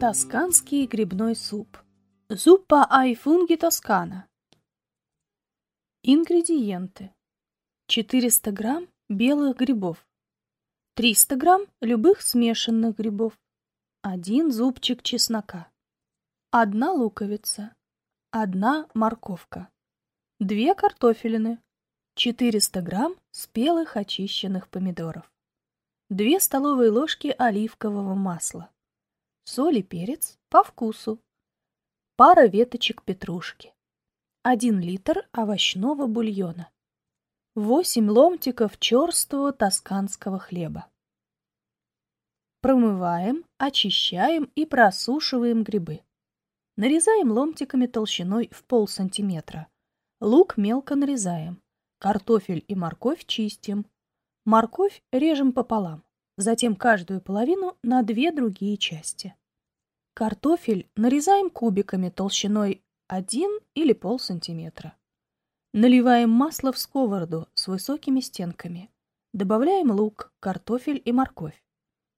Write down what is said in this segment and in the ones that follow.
Тосканский грибной суп. Зуппа ай фунги тоскана. Ингредиенты. 400 грамм белых грибов. 300 грамм любых смешанных грибов. Один зубчик чеснока. Одна луковица. Одна морковка. Две картофелины. 400 грамм спелых очищенных помидоров. Две столовые ложки оливкового масла соль и перец по вкусу, пара веточек петрушки, 1 литр овощного бульона, 8 ломтиков черствого тосканского хлеба. Промываем, очищаем и просушиваем грибы. Нарезаем ломтиками толщиной в пол сантиметра. Лук мелко нарезаем. Картофель и морковь чистим. Морковь режем пополам. Затем каждую половину на две другие части. Картофель нарезаем кубиками толщиной 1 или пол сантиметра. Наливаем масло в сковороду с высокими стенками. Добавляем лук, картофель и морковь.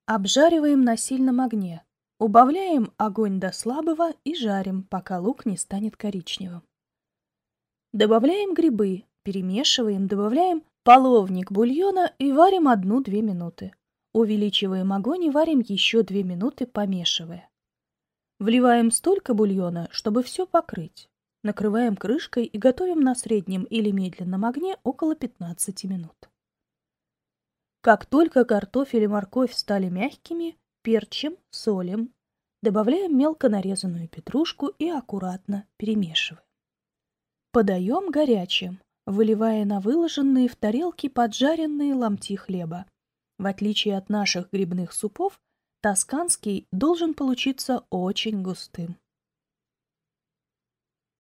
Обжариваем на сильном огне. Убавляем огонь до слабого и жарим, пока лук не станет коричневым. Добавляем грибы, перемешиваем, добавляем половник бульона и варим 1-2 минуты. Увеличиваем огонь и варим еще 2 минуты, помешивая. Вливаем столько бульона, чтобы все покрыть. Накрываем крышкой и готовим на среднем или медленном огне около 15 минут. Как только картофель и морковь стали мягкими, перчим, солим, добавляем мелко нарезанную петрушку и аккуратно перемешиваем. Подаем горячим, выливая на выложенные в тарелки поджаренные ломти хлеба. В отличие от наших грибных супов, Тосканский должен получиться очень густым.